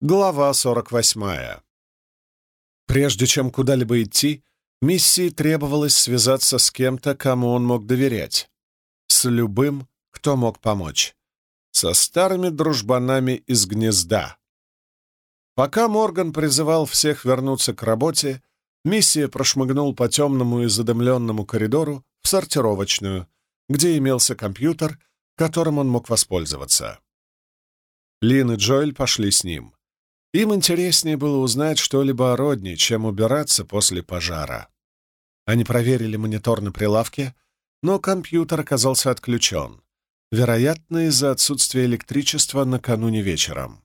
Глава 48. Прежде чем куда-либо идти, миссии требовалось связаться с кем-то, кому он мог доверять. С любым, кто мог помочь. Со старыми дружбанами из гнезда. Пока Морган призывал всех вернуться к работе, миссия прошмыгнул по темному и задымленному коридору в сортировочную, где имелся компьютер, которым он мог воспользоваться. Лин и Джоэль пошли с ним. Им интереснее было узнать что-либо о родне, чем убираться после пожара. Они проверили монитор на прилавке, но компьютер оказался отключен, вероятно, из-за отсутствия электричества накануне вечером.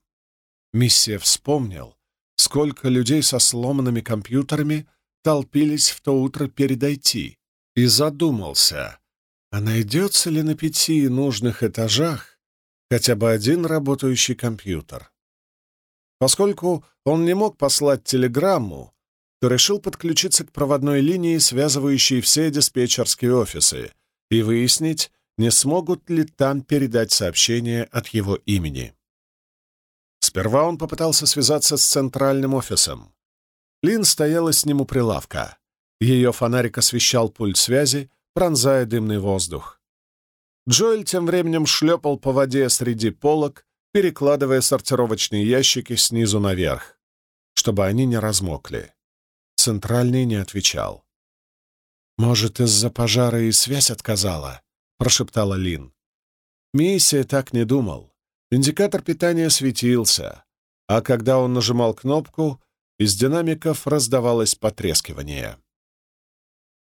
Миссия вспомнил, сколько людей со сломанными компьютерами толпились в то утро перед IT, и задумался, а найдется ли на пяти нужных этажах хотя бы один работающий компьютер. Поскольку он не мог послать телеграмму, то решил подключиться к проводной линии, связывающей все диспетчерские офисы, и выяснить, не смогут ли там передать сообщение от его имени. Сперва он попытался связаться с центральным офисом. Лин стояла с ним у прилавка. Ее фонарик освещал пульт связи, пронзая дымный воздух. Джоэль тем временем шлепал по воде среди полок, перекладывая сортировочные ящики снизу наверх, чтобы они не размокли. Центральный не отвечал. «Может, из-за пожара и связь отказала?» — прошептала Лин. Миссия так не думал. Индикатор питания светился, а когда он нажимал кнопку, из динамиков раздавалось потрескивание.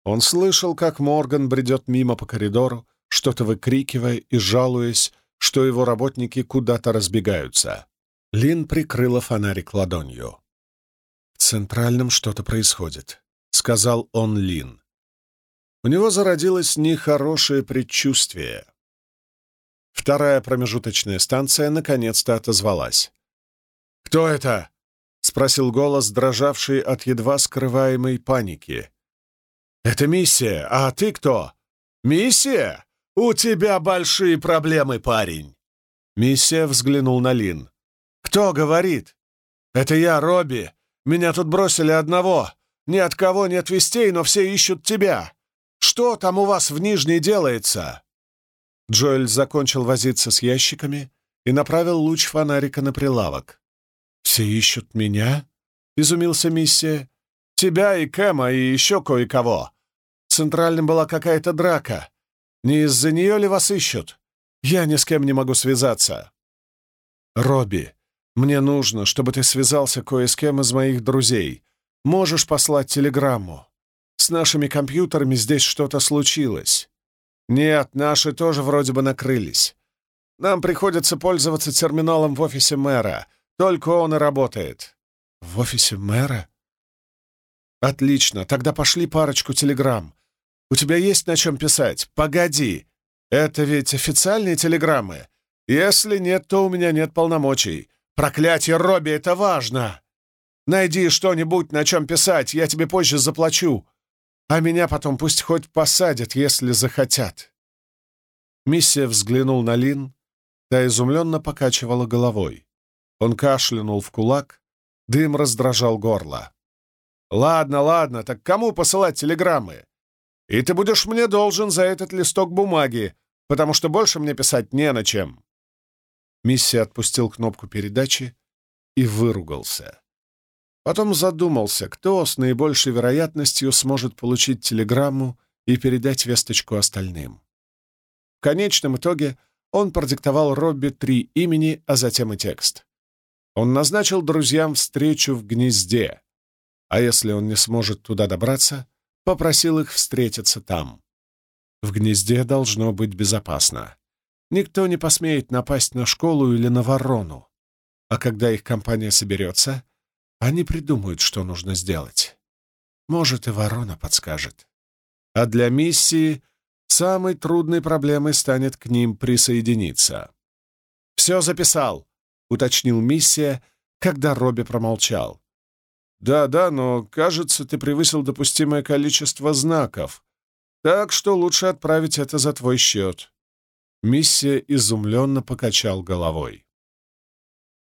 Он слышал, как Морган бредет мимо по коридору, что-то выкрикивая и жалуясь, что его работники куда-то разбегаются. Лин прикрыла фонарик ладонью. «В Центральном что-то происходит», — сказал он Лин. У него зародилось нехорошее предчувствие. Вторая промежуточная станция наконец-то отозвалась. «Кто это?» — спросил голос, дрожавший от едва скрываемой паники. «Это миссия. А ты кто?» «Миссия?» «У тебя большие проблемы, парень!» Миссия взглянул на Лин. «Кто говорит?» «Это я, Робби. Меня тут бросили одного. Ни от кого нет вестей, но все ищут тебя. Что там у вас в Нижней делается?» Джоэль закончил возиться с ящиками и направил луч фонарика на прилавок. «Все ищут меня?» — изумился миссия. «Тебя и Кэма, и еще кое-кого. Центральным была какая-то драка. Не из-за нее ли вас ищут? Я ни с кем не могу связаться. Робби, мне нужно, чтобы ты связался кое с кем из моих друзей. Можешь послать телеграмму. С нашими компьютерами здесь что-то случилось. Нет, наши тоже вроде бы накрылись. Нам приходится пользоваться терминалом в офисе мэра. Только он и работает. В офисе мэра? Отлично, тогда пошли парочку телеграмм. У тебя есть на чем писать? Погоди! Это ведь официальные телеграммы. Если нет, то у меня нет полномочий. Проклятие, Робби, это важно! Найди что-нибудь, на чем писать, я тебе позже заплачу. А меня потом пусть хоть посадят, если захотят. Миссия взглянул на Лин, та изумленно покачивала головой. Он кашлянул в кулак, дым раздражал горло. «Ладно, ладно, так кому посылать телеграммы? И ты будешь мне должен за этот листок бумаги, потому что больше мне писать не на чем». Миссия отпустил кнопку передачи и выругался. Потом задумался, кто с наибольшей вероятностью сможет получить телеграмму и передать весточку остальным. В конечном итоге он продиктовал Робби три имени, а затем и текст. Он назначил друзьям встречу в гнезде, а если он не сможет туда добраться, попросил их встретиться там. В гнезде должно быть безопасно. Никто не посмеет напасть на школу или на ворону. А когда их компания соберется, они придумают, что нужно сделать. Может, и ворона подскажет. А для миссии самой трудной проблемой станет к ним присоединиться. «Все записал», — уточнил миссия, когда Робби промолчал. «Да, да, но, кажется, ты превысил допустимое количество знаков, так что лучше отправить это за твой счет». Миссия изумленно покачал головой.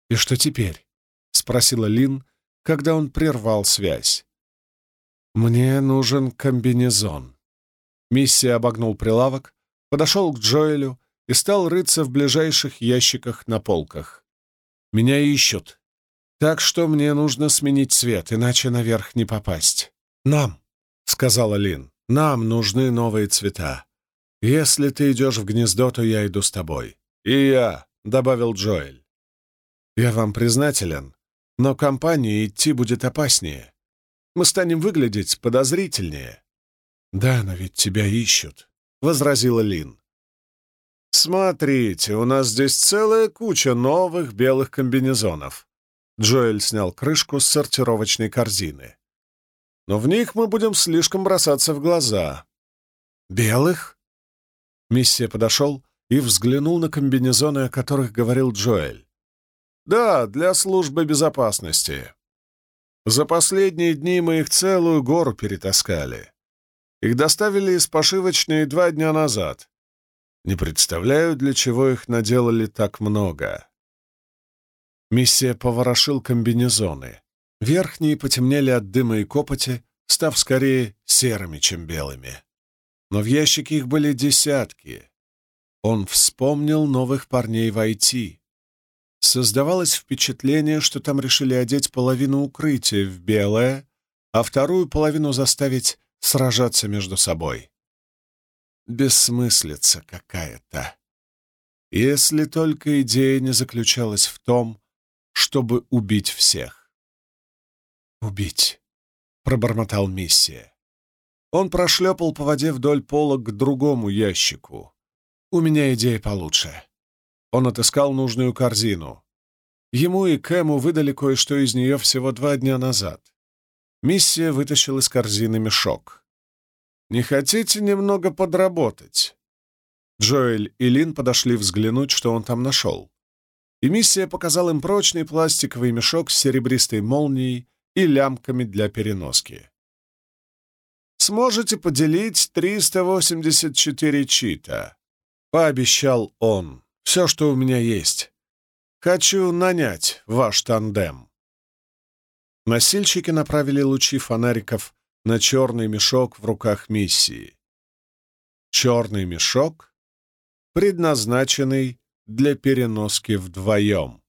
«И что теперь?» — спросила Лин, когда он прервал связь. «Мне нужен комбинезон». Миссия обогнул прилавок, подошел к Джоэлю и стал рыться в ближайших ящиках на полках. «Меня ищут. Так что мне нужно сменить цвет, иначе наверх не попасть». «Нам», — сказала Лин, — «нам нужны новые цвета. Если ты идешь в гнездо, то я иду с тобой». «И я», — добавил Джоэль. «Я вам признателен, но компании идти будет опаснее. Мы станем выглядеть подозрительнее». «Да, но ведь тебя ищут», — возразила Лин. «Смотрите, у нас здесь целая куча новых белых комбинезонов». Джоэль снял крышку с сортировочной корзины. «Но в них мы будем слишком бросаться в глаза». «Белых?» Миссия подошел и взглянул на комбинезоны, о которых говорил Джоэль. «Да, для службы безопасности. За последние дни мы их целую гору перетаскали. Их доставили из пошивочной два дня назад. Не представляю, для чего их наделали так много. Миссия поворошил комбинезоны. Верхние потемнели от дыма и копоти, став скорее серыми, чем белыми. Но в ящике их были десятки. Он вспомнил новых парней в IT. Создавалось впечатление, что там решили одеть половину укрытия в белое, а вторую половину заставить сражаться между собой бессмыслица какая-то. Если только идея не заключалась в том, чтобы убить всех. «Убить», — пробормотал миссия. Он прошлепал по воде вдоль пола к другому ящику. «У меня идея получше». Он отыскал нужную корзину. Ему и Кэму выдали кое-что из нее всего два дня назад. Миссия вытащил из корзины мешок. Не хотите немного подработать?» Джоэль и Лин подошли взглянуть, что он там нашел. И миссия показал им прочный пластиковый мешок с серебристой молнией и лямками для переноски. «Сможете поделить 384 чита?» — пообещал он. «Все, что у меня есть. Хочу нанять ваш тандем». Носильщики направили лучи фонариков на черный мешок в руках миссии. Черный мешок, предназначенный для переноски вдвоем.